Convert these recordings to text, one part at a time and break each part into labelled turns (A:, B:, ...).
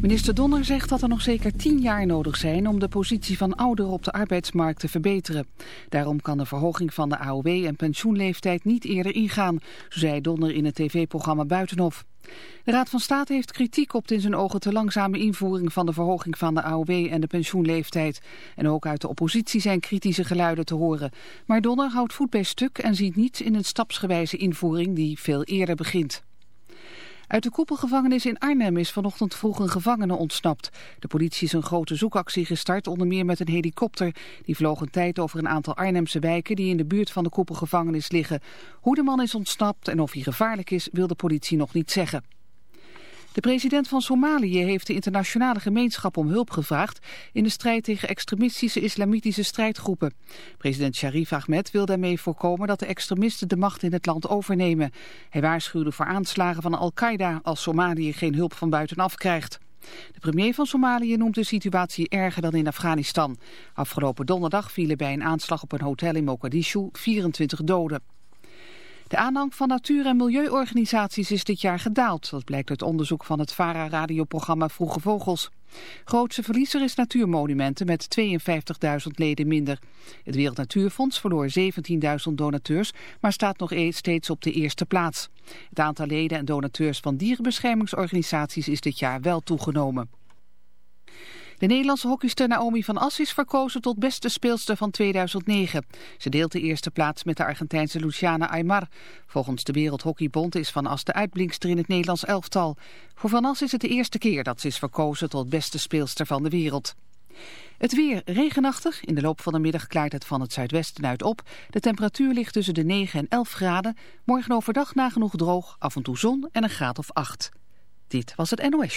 A: Minister Donner zegt dat er nog zeker tien jaar nodig zijn om de positie van ouderen op de arbeidsmarkt te verbeteren. Daarom kan de verhoging van de AOW en pensioenleeftijd niet eerder ingaan, zei Donner in het tv-programma Buitenhof. De Raad van State heeft kritiek op de in zijn ogen te langzame invoering van de verhoging van de AOW en de pensioenleeftijd. En ook uit de oppositie zijn kritische geluiden te horen. Maar Donner houdt voet bij stuk en ziet niets in een stapsgewijze invoering die veel eerder begint. Uit de koepelgevangenis in Arnhem is vanochtend vroeg een gevangene ontsnapt. De politie is een grote zoekactie gestart, onder meer met een helikopter. Die vloog een tijd over een aantal Arnhemse wijken die in de buurt van de koepelgevangenis liggen. Hoe de man is ontsnapt en of hij gevaarlijk is, wil de politie nog niet zeggen. De president van Somalië heeft de internationale gemeenschap om hulp gevraagd in de strijd tegen extremistische islamitische strijdgroepen. President Sharif Ahmed wil daarmee voorkomen dat de extremisten de macht in het land overnemen. Hij waarschuwde voor aanslagen van Al-Qaeda als Somalië geen hulp van buitenaf krijgt. De premier van Somalië noemt de situatie erger dan in Afghanistan. Afgelopen donderdag vielen bij een aanslag op een hotel in Mogadishu 24 doden. De aanhang van natuur- en milieuorganisaties is dit jaar gedaald. Dat blijkt uit onderzoek van het VARA-radioprogramma Vroege Vogels. Grootste verliezer is Natuurmonumenten met 52.000 leden minder. Het Wereld Natuurfonds verloor 17.000 donateurs, maar staat nog steeds op de eerste plaats. Het aantal leden en donateurs van dierenbeschermingsorganisaties is dit jaar wel toegenomen. De Nederlandse hockeyster Naomi van As is verkozen tot beste speelster van 2009. Ze deelt de eerste plaats met de Argentijnse Luciana Aymar. Volgens de Wereldhockeybond is Van As de uitblinkster in het Nederlands elftal. Voor Van As is het de eerste keer dat ze is verkozen tot beste speelster van de wereld. Het weer regenachtig. In de loop van de middag klaart het van het zuidwesten uit op. De temperatuur ligt tussen de 9 en 11 graden. Morgen overdag nagenoeg droog, af en toe zon en een graad of 8. Dit was het NOS.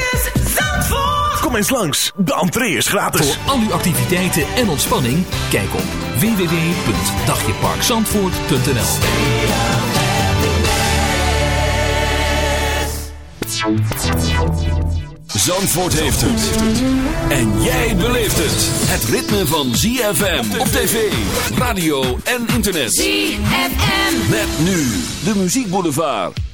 B: Kom eens langs, de entree is gratis.
C: Voor al uw activiteiten en ontspanning, kijk op www.dagjeparkzandvoort.nl Zandvoort heeft het. En jij beleeft het. Het ritme van ZFM op tv, radio en internet.
D: ZFM.
C: Met nu de muziekboulevard.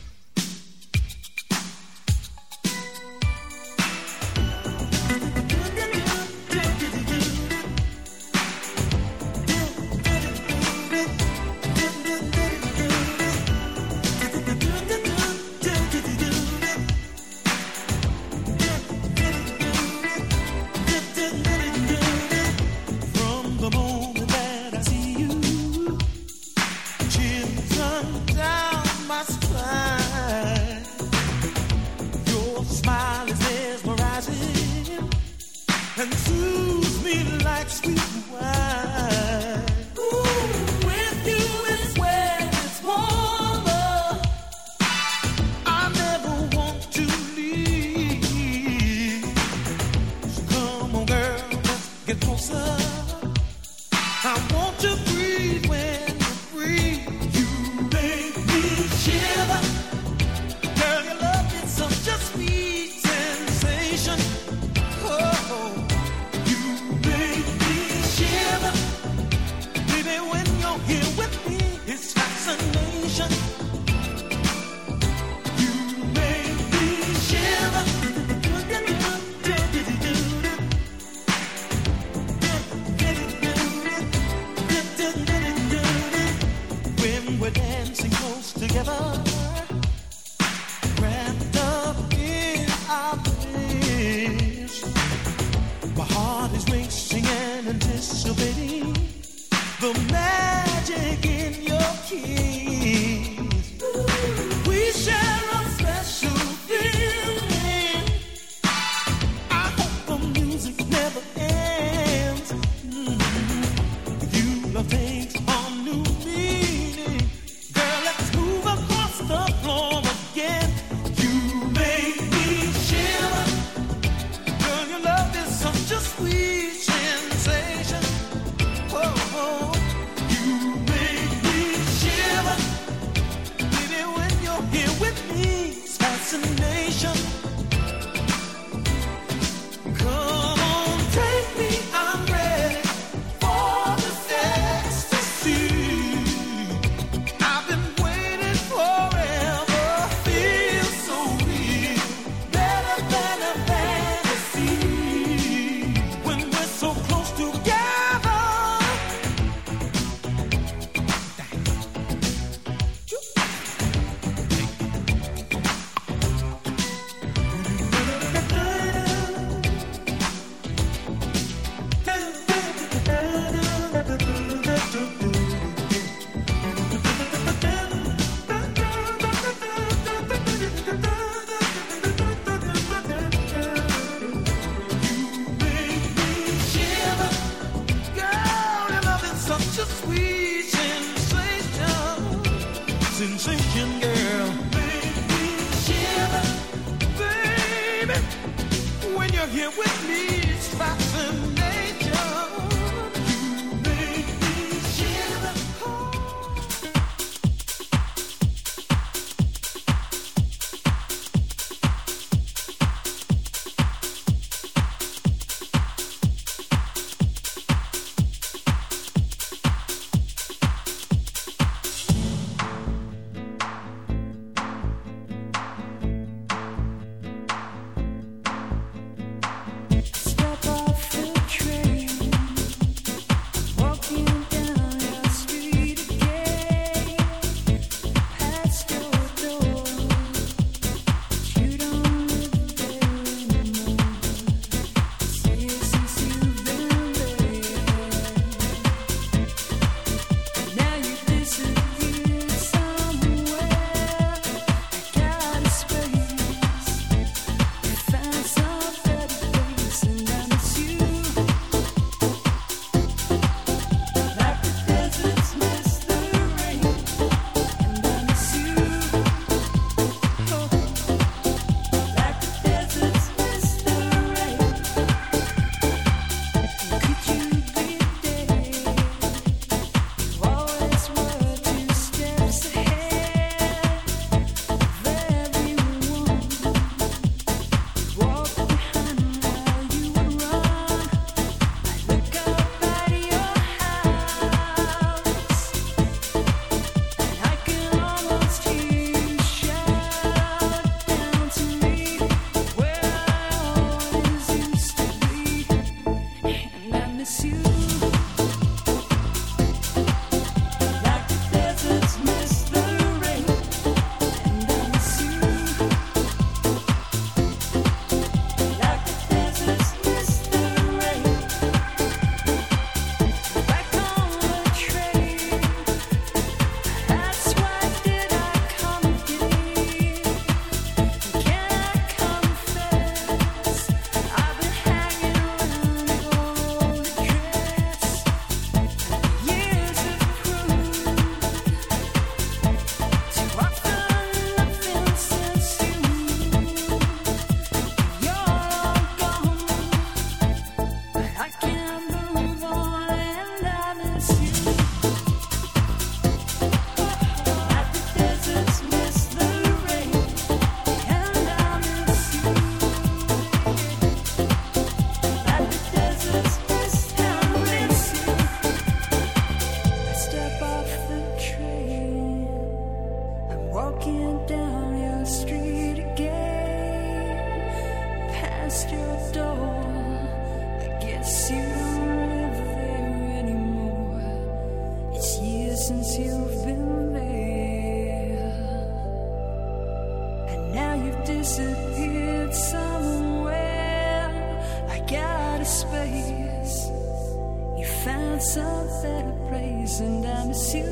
E: Wants a better praise, and I miss you.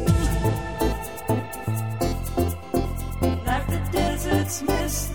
E: Like the deserts miss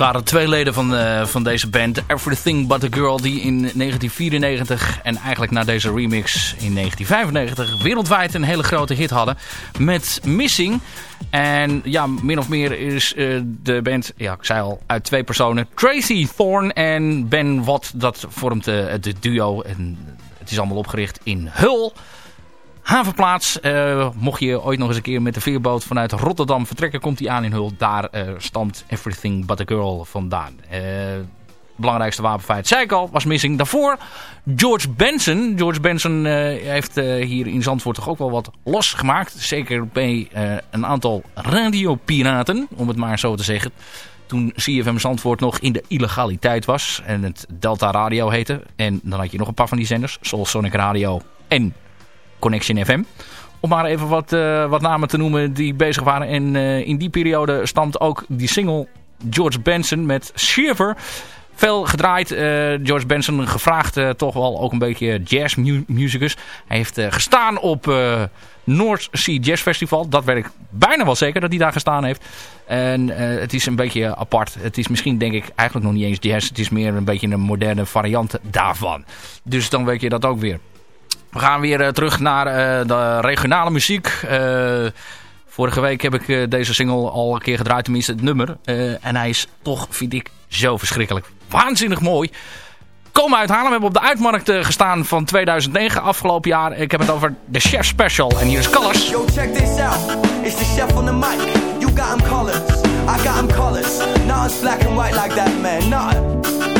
F: waren twee leden van, eh, van deze band, Everything But A Girl, die in 1994 en eigenlijk na deze remix in 1995 wereldwijd een hele grote hit hadden met Missing. En ja, min of meer is eh, de band, ja ik zei al, uit twee personen, Tracy Thorn en Ben Watt, dat vormt eh, het duo en het is allemaal opgericht in Hull. Havenplaats. Eh, mocht je ooit nog eens een keer met de veerboot vanuit Rotterdam vertrekken, komt hij aan in Hul. Daar eh, stamt Everything But A Girl vandaan. Eh, belangrijkste wapenfeit, zei ik al, was missing. Daarvoor George Benson. George Benson heeft hier in Zandvoort toch ook wel wat losgemaakt. Zeker bij een aantal radiopiraten, om het maar zo te zeggen. Toen CFM Zandvoort nog in de illegaliteit was en het Delta Radio heette. En dan had je nog een paar van die zenders, zoals Sonic Radio en Connection FM. Om maar even wat, eh, wat namen te noemen die bezig waren. En eh, in die periode stamt ook die single George Benson met Shiver. Veel gedraaid. eh, George Benson gevraagd eh, toch wel ook een beetje jazzmusicus. Hij heeft gestaan op North Sea Jazz Festival. Dat weet ik bijna wel zeker dat hij daar gestaan heeft. En het is een beetje apart. Het is misschien denk ik eigenlijk nog niet eens jazz. Het is meer een beetje een moderne variant daarvan. Dus dan weet je dat ook weer. We gaan weer eh, terug naar eh, de regionale muziek. Eh, vorige week heb ik deze single al een keer gedraaid, tenminste het nummer. En hij is toch, vind ik, zo verschrikkelijk waanzinnig mooi. Komen uit Haarlem, hebben op de uitmarkt gestaan van 2009, afgelopen jaar. Ik heb het over de Chef Special. En hier is Colors.
G: Yo, check this out. It's the chef on the mic. You got him colors. I got him colors. Nothing's black and white like that, man. Nothing.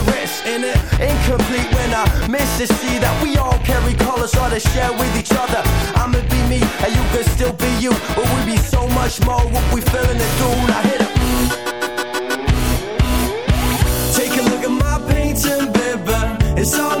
G: risk. In it, incomplete when I miss to see that we all carry colors or to share with each other. I'ma be me, and you could still be you. But we be so much more what we feeling to do. Now hit it. Take a look at my painting, baby. It's all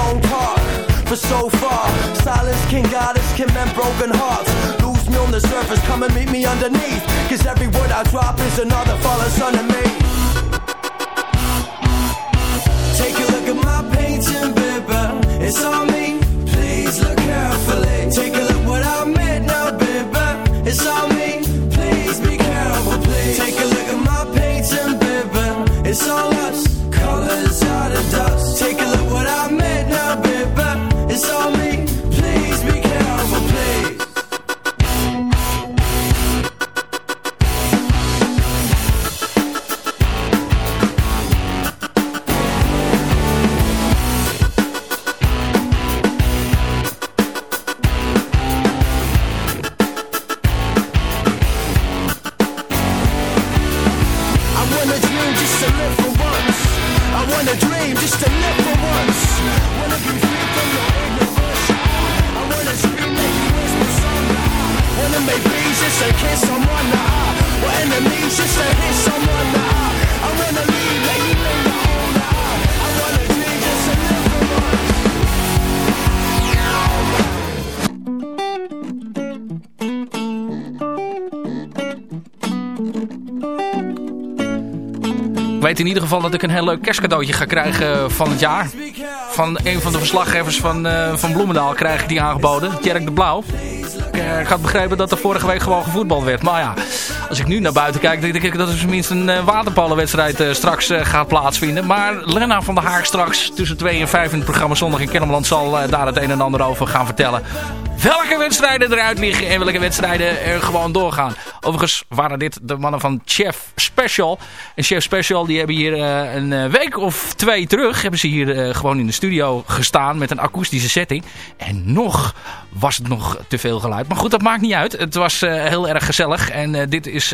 G: don't talk for so far. Silence can guide us, can mend broken hearts. Lose me on the surface, come and meet me underneath. Cause every word I drop is another fallen son of me. Take a look at my painting, baby. It's on me. Please look carefully. Take a look what I made now, baby. It's on me. Please be careful, please. Take a look at my painting, baby. It's all us.
F: In ieder geval dat ik een heel leuk kerstcadeautje ga krijgen van het jaar. Van een van de verslaggevers van, eh, van Bloemendaal krijg ik die aangeboden. Tjerk de Blauw. Ik eh, ik had begrepen dat er vorige week gewoon gevoetbald werd. Maar ja, als ik nu naar buiten kijk, denk ik dat er tenminste een uh, waterpolenwedstrijd eh, straks eh, gaat plaatsvinden. Maar Lena van der Haag straks tussen 2 en 5 in het programma Zondag in Kennemerland zal eh, daar het een en ander over gaan vertellen. Welke wedstrijden eruit liggen en welke wedstrijden er gewoon doorgaan. Overigens waren dit de mannen van Chef Special. En Chef Special die hebben hier eh, een eh, week of twee terug... hebben ze hier eh, gewoon in de studio gestaan met een akoestische setting. En nog was het nog te veel geluid. Maar goed, dat maakt niet uit. Het was heel erg gezellig. En dit is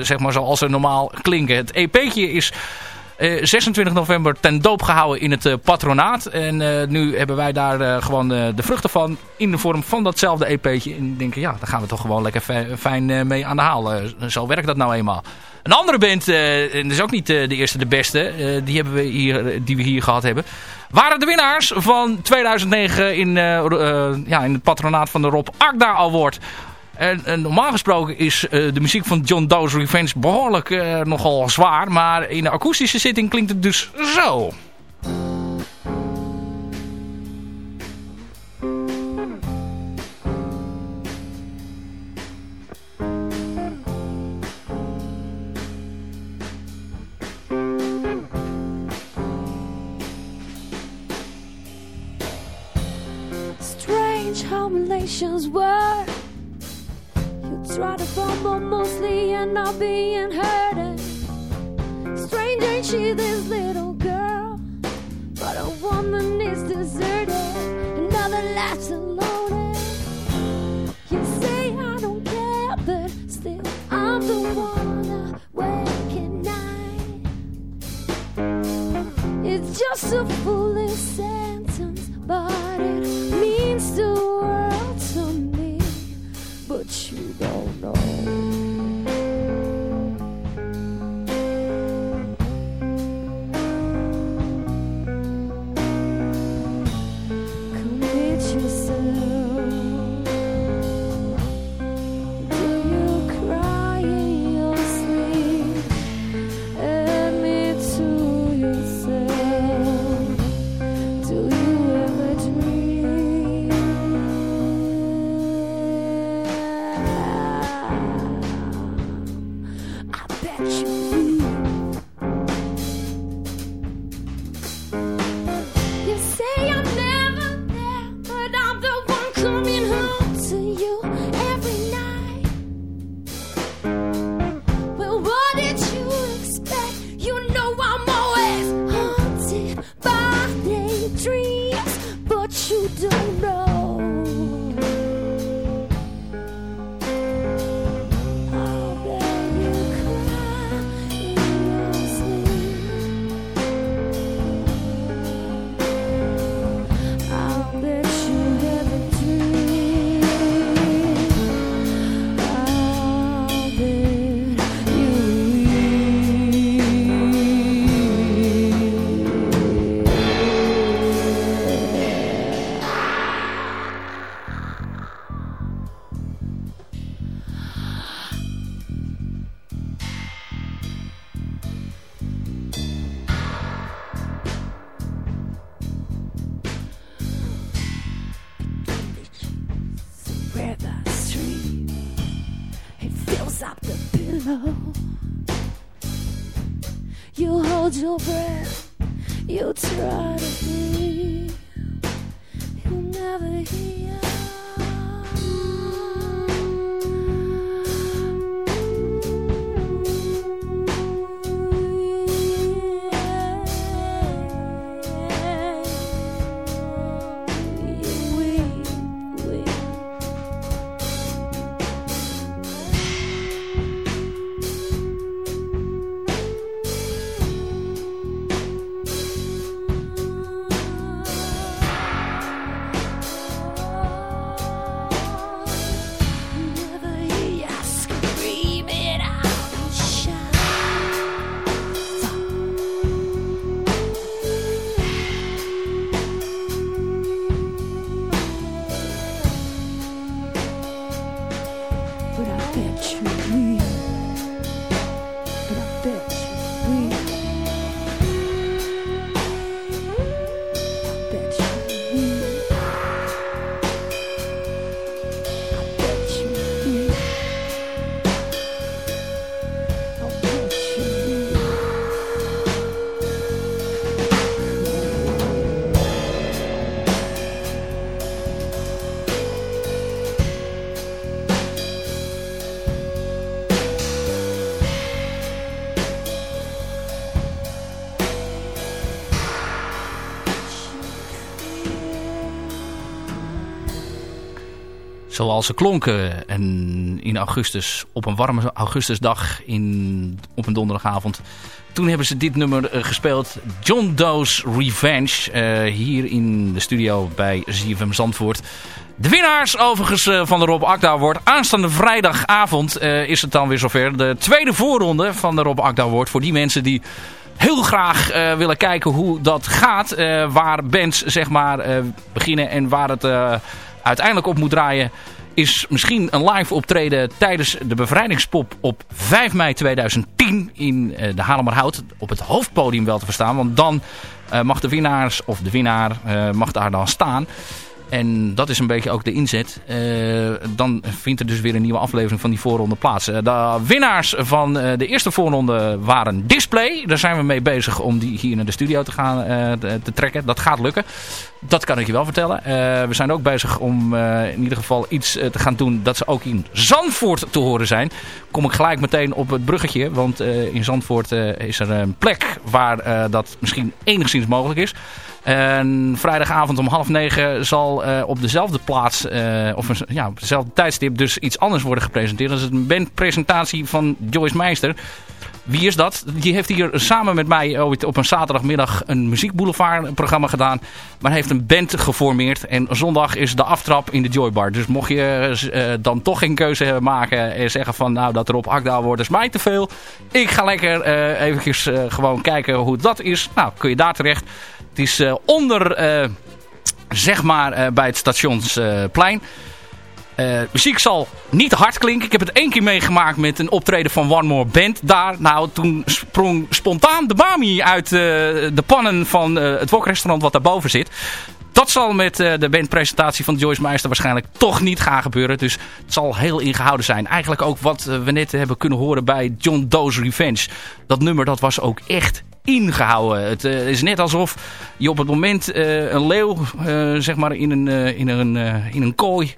F: zeg maar zoals ze normaal klinken. Het EP'tje is... Eh, 26 november ten doop gehouden in het eh, patronaat. En eh, nu hebben wij daar eh, gewoon eh, de vruchten van in de vorm van datzelfde EP'tje. En denken, ja, daar gaan we toch gewoon lekker fi- fijn eh, mee aan de haal. Eh, zo werkt dat nou eenmaal. Een andere band, eh, en dat is ook niet eh, de eerste de beste, eh, die, hebben we hier, eh, die we hier gehad hebben. Waren de winnaars van 2009 in, eh, eh, ja, in het patronaat van de Rob Agda Award. En, normaal gesproken is eh, de muziek van John Doe's Revenge behoorlijk eh, nogal zwaar. Maar in de akoestische zitting klinkt het dus zo.
H: dreams, but you don't know.
F: Zoals ze klonken en in augustus, op een warme augustusdag in, op een donderdagavond. Toen hebben ze dit nummer eh, gespeeld. John Doe's Revenge. eh, hier in de studio bij ZFM Zandvoort. De winnaars overigens eh, van de Rob Akda Award. Aanstaande vrijdagavond is het dan weer zover. De tweede voorronde van de Rob Akda Award. Voor die mensen die heel graag willen kijken hoe dat gaat. waar bands zeg maar beginnen en waar het uiteindelijk op moet draaien. Is misschien een live optreden tijdens de bevrijdingspop op 5 mei 2010 in eh, de Halemerhout. Op het hoofdpodium wel te verstaan. Want dan eh, mag de winnaars of de winnaar eh, mag daar dan staan. En dat is een beetje ook de inzet. Dan vindt er dus weer een nieuwe aflevering van die voorronde plaats. De winnaars van de eerste voorronde waren Display. Daar zijn we mee bezig om die hier naar de studio te gaan te trekken. Dat gaat lukken. Dat kan ik je wel vertellen. Eh, we zijn ook bezig om eh, in ieder geval iets eh, te gaan doen dat ze ook in Zandvoort te horen zijn. Kom ik gelijk meteen op het bruggetje. Want in Zandvoort is er een plek waar dat misschien enigszins mogelijk is. En vrijdagavond om half negen zal op dezelfde plaats, of ja, op dezelfde tijdstip, dus iets anders worden gepresenteerd. Dat is een bandpresentatie van Joyce Meister. Wie is dat? Die heeft hier samen met mij ooit op een zaterdagmiddag een muziekboulevard programma gedaan. Maar heeft een band geformeerd. En zondag is de aftrap in de Joybar. Dus mocht je eh, dan toch geen keuze maken en zeggen van nou dat er op Akda wordt is mij te veel. Ik ga lekker eh eventjes eh, gewoon kijken hoe dat is. Nou kun je daar terecht. Het is onder, zeg maar, bij het stationsplein. Eh, muziek zal niet hard klinken. Ik heb het één keer meegemaakt met een optreden van One More Band. Daar, nou, toen sprong spontaan de Bami uit eh, de pannen van eh, het wokrestaurant wat daarboven zit. Dat zal met de bandpresentatie van Joyce Meister waarschijnlijk toch niet gaan gebeuren. Dus het zal heel ingehouden zijn. Eigenlijk ook wat we net hebben kunnen horen bij John Doe's Revenge. Dat nummer dat was ook echt ingehouden. Het is net alsof je op het moment een leeuw zeg maar in een, in, een, in een kooi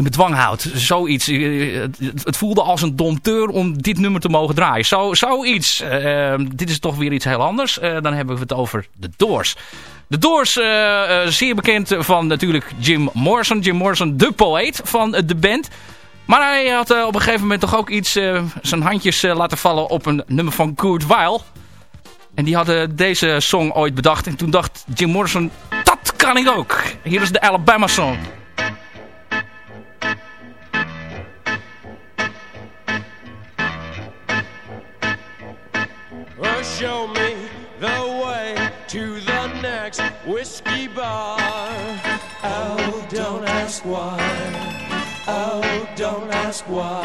F: in bedwang houdt. Zoiets. Eh, Het, voelde als een domteur om dit nummer te mogen draaien. Zo, zoiets. Eh, dit is toch weer iets heel anders. Eh, dan hebben we het over de Doors. De Doors, eh, zeer bekend van natuurlijk Jim Morrison. Jim Morrison, de poëet van de band. Maar hij had op een gegeven moment toch ook iets, zijn handjes laten vallen op een nummer van Kurt Weill. En die hadden deze song ooit bedacht. En toen dacht Jim Morrison, dat kan ik ook. Hier is de Alabama song.
I: Show me the way to the next whiskey bar. Oh, don't ask why. Oh, don't ask why.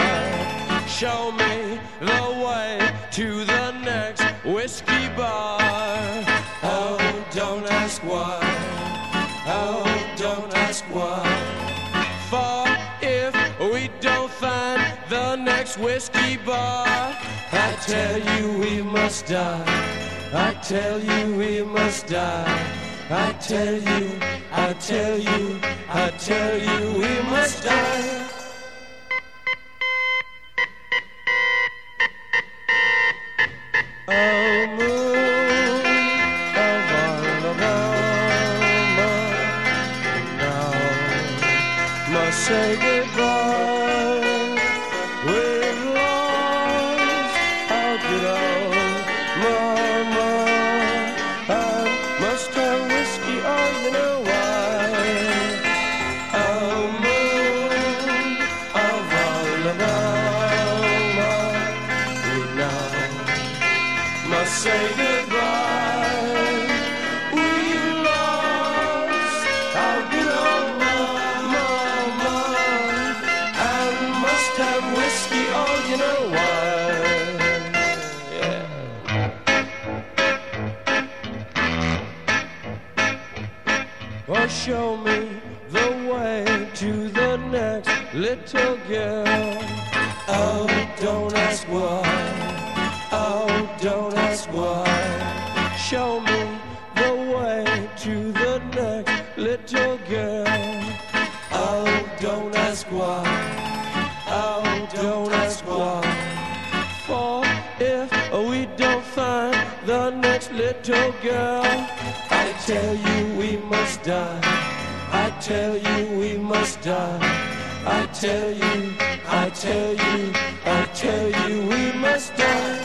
I: Show me the way to the next whiskey bar. Oh, don't ask why. Whiskey bar. I tell you we must die. I tell you we must die. I tell you, I tell you, I tell you we must die. Little girl. Oh, don't ask why. Oh, don't ask why. Show me the way to the next little girl. Oh, don't ask why. Oh, don't ask why. For if we don't find the next little girl, I tell you we must die. I tell you we must die. I tell you, I tell you, I tell you we must die.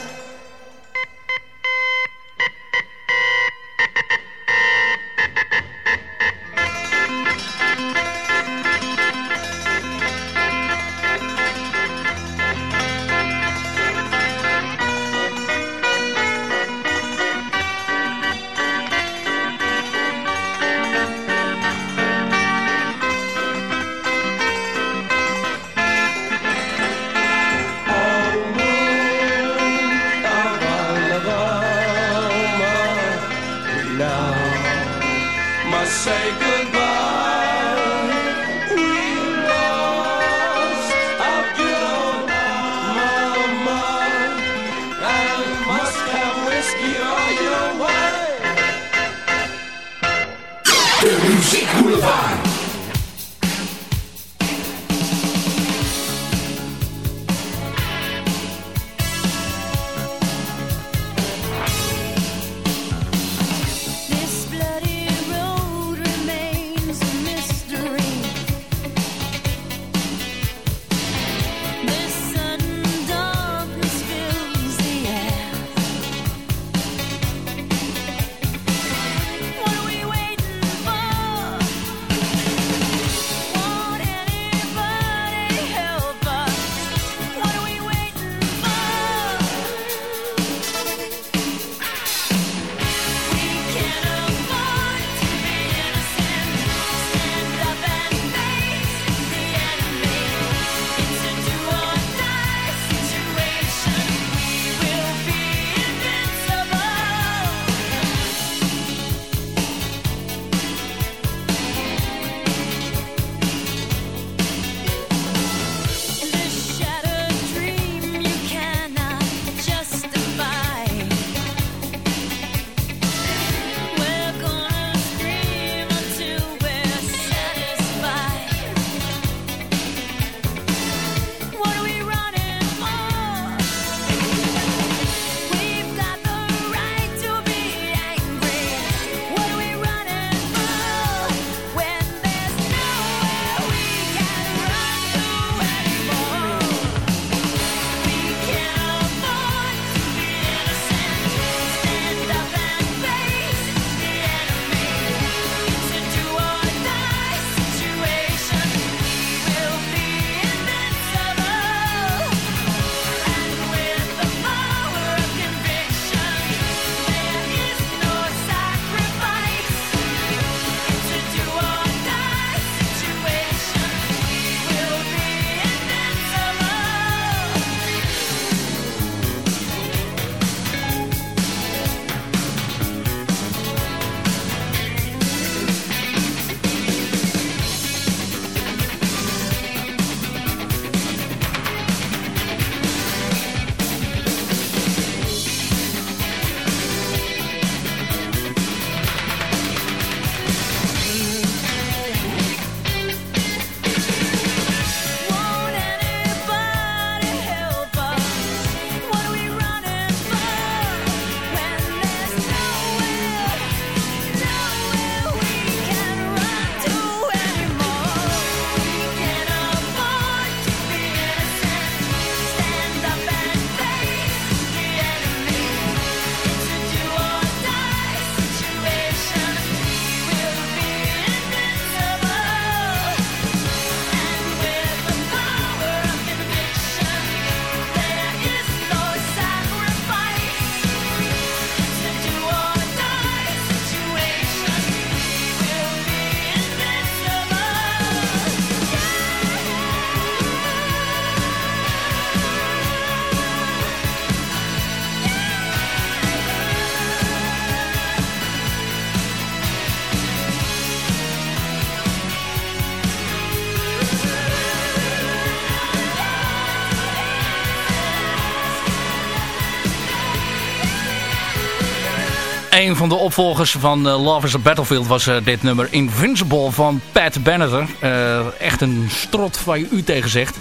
F: Een van de opvolgers van eh, Love is a Battlefield was eh, dit nummer Invincible van Pat Benatar. Eh, echt een strot waar je u tegen zegt.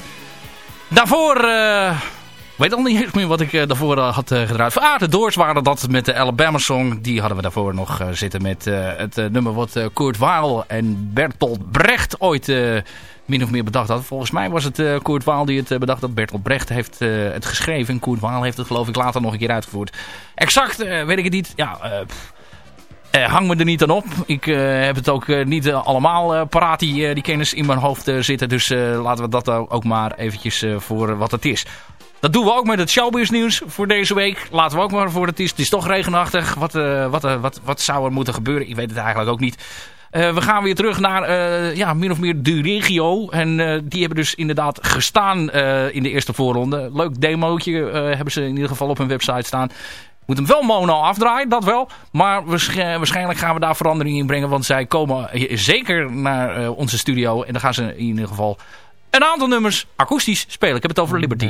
F: Daarvoor, weet al niet meer wat ik daarvoor had gedraaid. Ah, de Doors waren dat met de Alabama Song. Die hadden we daarvoor nog zitten met het nummer wat Kurt Weill en Bertolt Brecht ooit min of meer bedacht hadden. Volgens mij was het eh, Kurt Weill die het eh, bedacht had. Bertolt Brecht heeft eh, het geschreven en Kurt Weill heeft het geloof ik later nog een keer uitgevoerd. Exact weet ik het niet. Ja, hang me er niet aan op. Ik heb het ook niet allemaal paraat, die, die kennis in mijn hoofd zitten. Dus laten we dat ook maar eventjes voor wat het is. Dat doen we ook met het showbiz nieuws voor deze week. Laten we ook maar voor het is. Het is toch regenachtig. Wat, wat, wat, wat zou er moeten gebeuren? Ik weet het eigenlijk ook niet. Eh, we gaan weer terug naar eh, ja, min of meer de regio. En eh, die hebben dus inderdaad gestaan in de eerste voorronde. Leuk demootje hebben ze in ieder geval op hun website staan. Moet hem wel mono afdraaien, dat wel. Maar waarsch- waarschijnlijk gaan we daar verandering in brengen. Want zij komen zeker naar onze studio. En dan gaan ze in ieder geval een aantal nummers akoestisch spelen. Ik heb het over Liberty.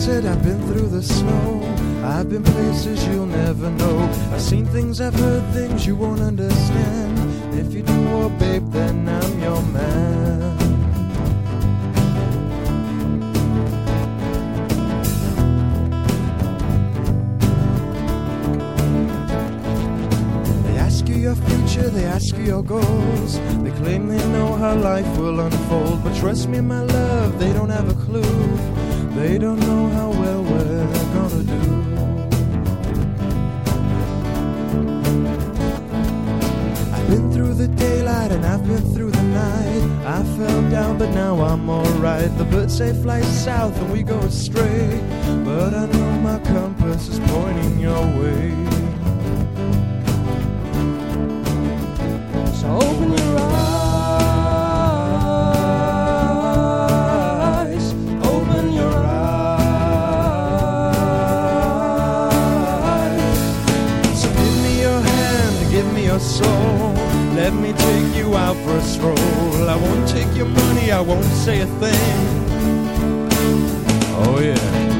J: Desert, I've been through the snow. I've been places you'll never know. I've seen things, I've heard things you won't understand. If you do, oh babe, then I'm your man. They ask you your future, they ask you your goals. They claim they know how life will unfold. But trust me, my love, they don't have a clue. They don't know how well we're gonna do. I've been through the daylight and I've been through the night. I fell down, but now I'm alright. The birds say fly south and we go astray. But I know my compass is pointing your way. So open your eyes, soul. Let me take you out for a stroll. I won't take your money, I won't say a thing. Oh yeah.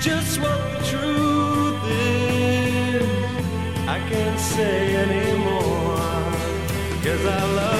I: Just what the truth is, I can't say anymore. Cause I love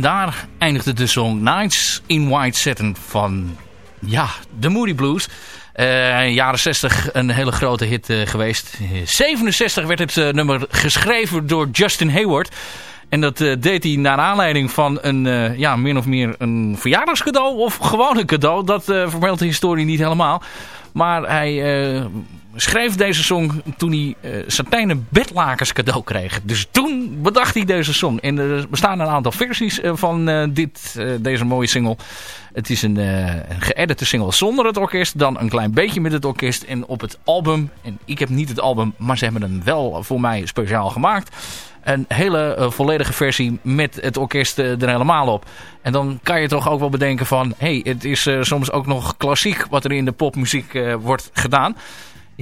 F: En daar eindigde de song Nights in White Satin van ja, de Moody Blues. Eh, jaren 60 een hele grote hit eh, geweest. Eh, 67 werd het eh, nummer geschreven door Justin Hayward. En dat deed hij naar aanleiding van een, ja, min of meer een verjaardagscadeau of gewoon een cadeau. Dat vermeldt de historie niet helemaal. Maar hij schreef deze song toen hij eh, satijnen bedlakens cadeau kreeg. Dus toen bedacht hij deze song. En er bestaan een aantal versies eh, van eh, dit, deze mooie single. Het is een, een single zonder het orkest. Dan een klein beetje met het orkest. En op het album, en ik heb niet het album, maar ze hebben hem wel voor mij speciaal gemaakt. Een hele volledige versie met het orkest er helemaal op. En dan kan je toch ook wel bedenken van... hé, hey, het is soms ook nog klassiek wat er in de popmuziek wordt gedaan.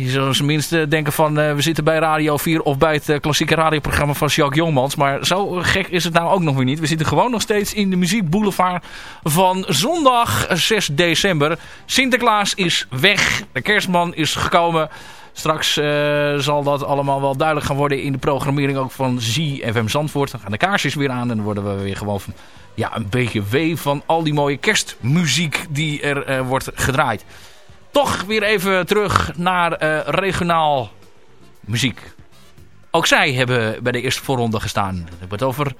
F: Je zou tenminste denken van eh, we zitten bij Radio 4 of bij het eh, klassieke radioprogramma van Jacques Jongmans. Maar zo gek is het nou ook nog weer niet. We zitten gewoon nog steeds in de muziekboulevard van zondag 6 december. Sinterklaas is weg. De kerstman is gekomen. Straks eh, zal dat allemaal wel duidelijk gaan worden in de programmering ook van ZFM Zandvoort. Dan gaan de kaarsjes weer aan en dan worden we weer gewoon van, ja, een beetje wee van al die mooie kerstmuziek die er wordt gedraaid. Toch weer even terug naar eh, regionaal muziek. Ook zij hebben bij de eerste voorronde gestaan. Ik heb het over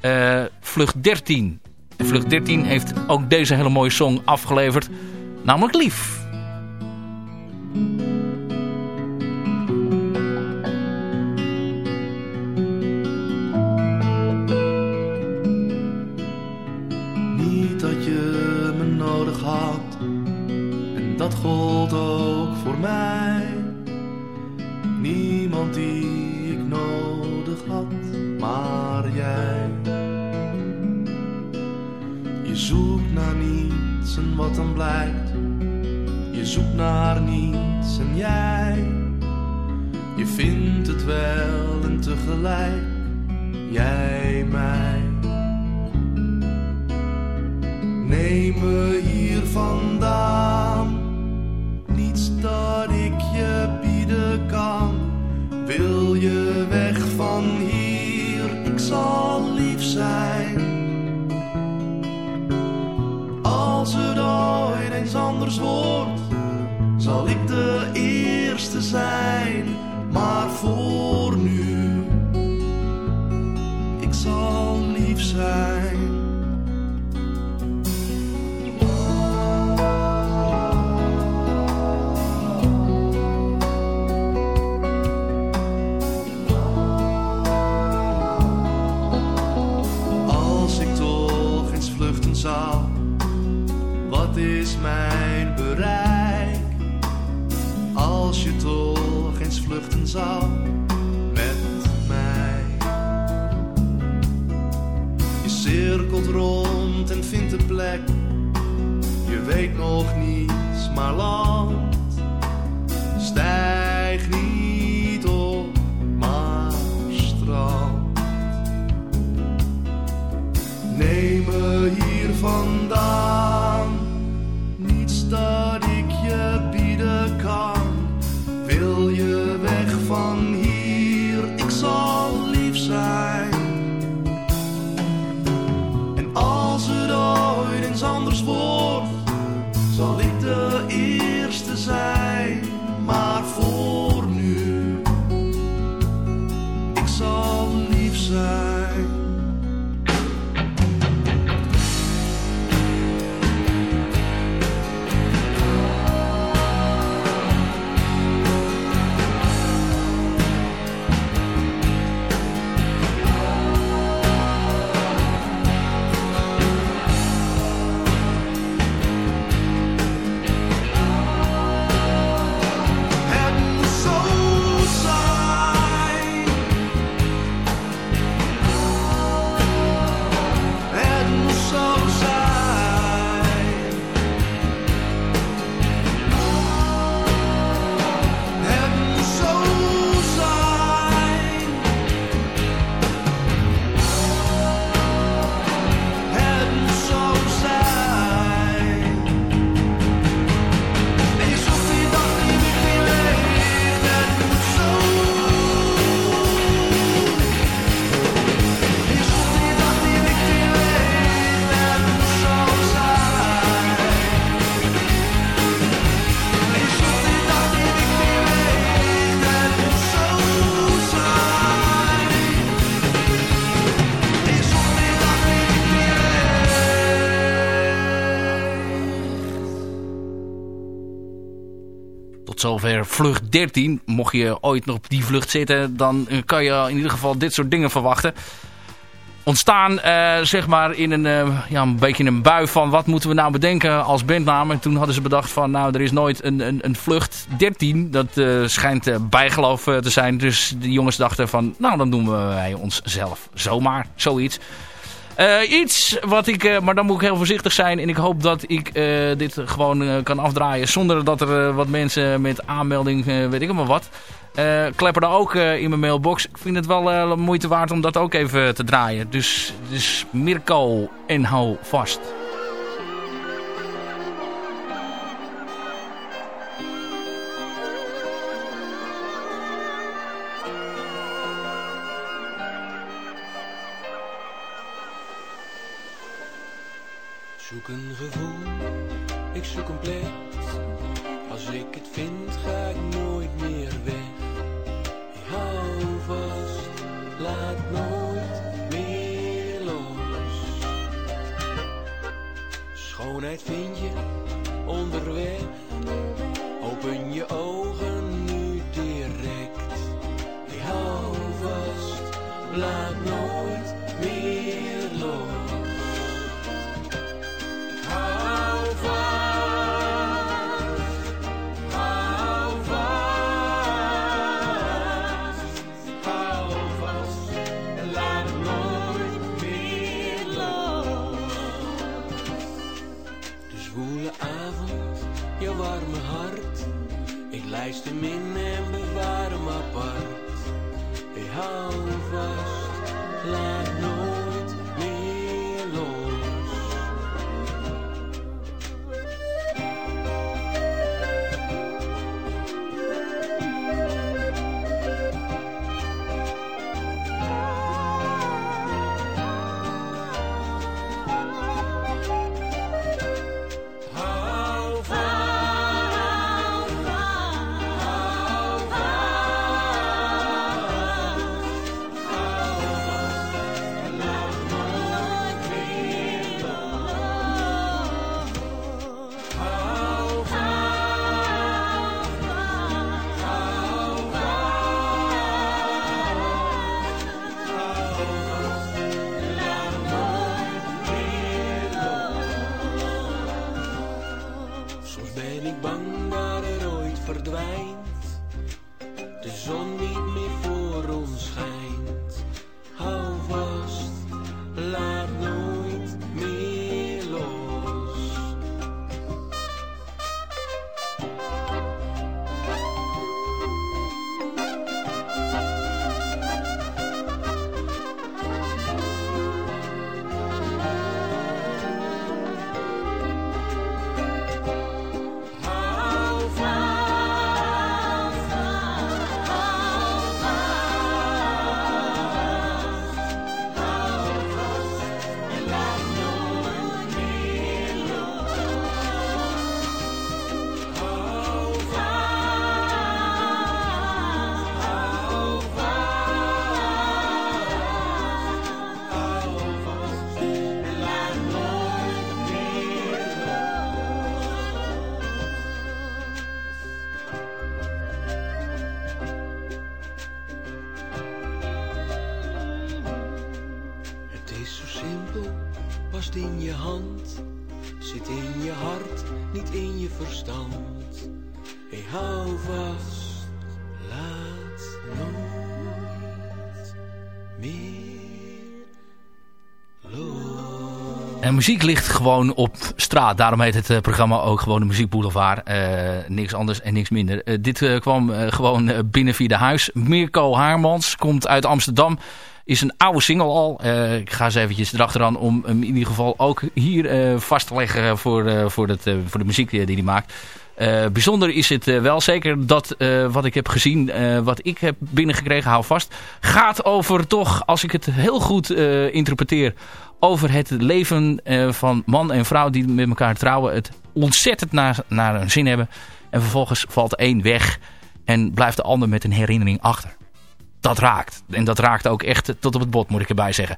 F: eh, Vlucht 13. En Vlucht 13 heeft ook deze hele mooie song afgeleverd. Namelijk Lief.
K: Dat gold ook voor mij. Niemand die ik nodig had, maar jij. Je zoekt naar niets en wat dan blijkt. Je zoekt naar niets en jij. Je vindt het wel en tegelijk, jij mij. Neem me hier vandaan. Dat ik je bieden kan. Wil je weg van hier? Ik zal lief zijn. Als het ooit eens anders wordt, zal ik de eerste zijn. Maar voor nu, ik zal lief zijn. Zou met mij. Je cirkelt rond en vindt een plek. Je weet nog niets, maar land. Stijg niet op, maar strand. Neem me hier
F: zover vlucht 13. Mocht je ooit nog op die vlucht zitten, dan eh, kan je in ieder geval dit soort dingen verwachten. Ontstaan, eh, zeg maar, in een, eh, ja, een beetje een bui van wat moeten we nou bedenken als bandnaam. En toen hadden ze bedacht van, nou, er is nooit een, een, een vlucht 13. Dat schijnt bijgeloof te zijn. Dus de jongens dachten van, nou, dan doen we wij ons zelf zomaar zoiets. Eh, iets wat ik, eh, maar dan moet ik heel voorzichtig zijn. En ik hoop dat ik eh, dit gewoon kan afdraaien. Zonder dat er wat mensen met aanmelding, weet ik maar wat. eh klepperden ook in mijn mailbox. Ik vind het wel eh, moeite waard om dat ook even te draaien. Dus, dus Mirko en hou vast. Muziek ligt gewoon op straat. Daarom heet het eh, programma ook gewoon de Muziek Boulevard. Eh, niks anders en niks minder. Eh, dit kwam gewoon binnen via de huis. Mirko Haarmans komt uit Amsterdam. Is een oude single al. Ik ga eens eventjes erachteraan om hem in ieder geval ook hier vast te leggen voor, voor, het, voor de muziek die die hij maakt. Bijzonder is het wel zeker dat wat ik heb gezien, wat ik heb binnengekregen, hou vast, gaat over toch, als ik het heel goed interpreteer, over het leven eh, van man en vrouw die met elkaar trouwen, het ontzettend naar, naar hun zin hebben. En vervolgens valt één weg en blijft de ander met een herinnering achter. Dat raakt. En dat raakt ook echt tot op het bot, moet ik erbij zeggen.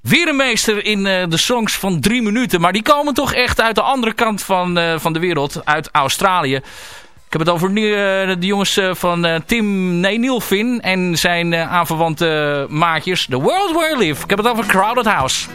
F: Weer een meester in eh, de songs van drie minuten. Maar die komen toch echt uit de andere kant van, eh, van de wereld. Uit Australië. Ik heb het over nu, eh, de jongens eh, van eh, Tim, nee, en zijn aanverwante maatjes. The World Where You Live. Ik heb het over Crowded House.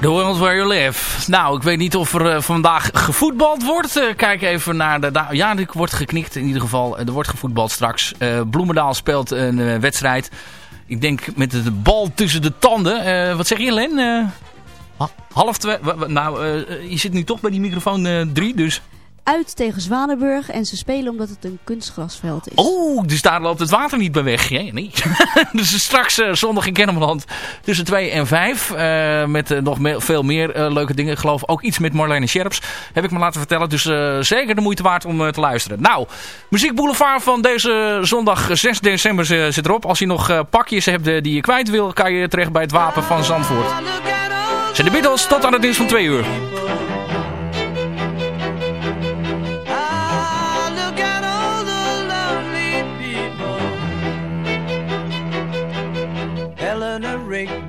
J: The World Where You Live.
F: Nou, ik weet niet of er eh, vandaag gevoetbald wordt. Eh, kijk even naar de... da- ja, er wordt geknikt in ieder geval. Er wordt gevoetbald straks. Eh, Bloemendaal speelt een eh, wedstrijd. Ik denk met de bal tussen de tanden. Eh, wat zeg je, Len? Eh, ha- half twee? Nou, eh, je zit nu toch bij die microfoon eh, drie, dus...
L: Uit tegen Zwanenburg en ze spelen omdat het een kunstgrasveld is.
F: Oh, dus daar loopt het water niet bij weg. Ja, nee. dus straks eh, zondag in Kennemerland tussen 2 en 5. eh, met eh, nog veel meer leuke dingen. Ik geloof ook iets met Marlene Scherps. Heb ik me laten vertellen. Dus zeker de moeite waard om te luisteren. Nou, Muziek Boulevard van deze zondag 6 december zit erop. Als je nog pakjes hebt die je kwijt wil, kan je terecht bij het Wapen van Zandvoort. Zijn de Beatles tot aan het nieuws van 2 uur.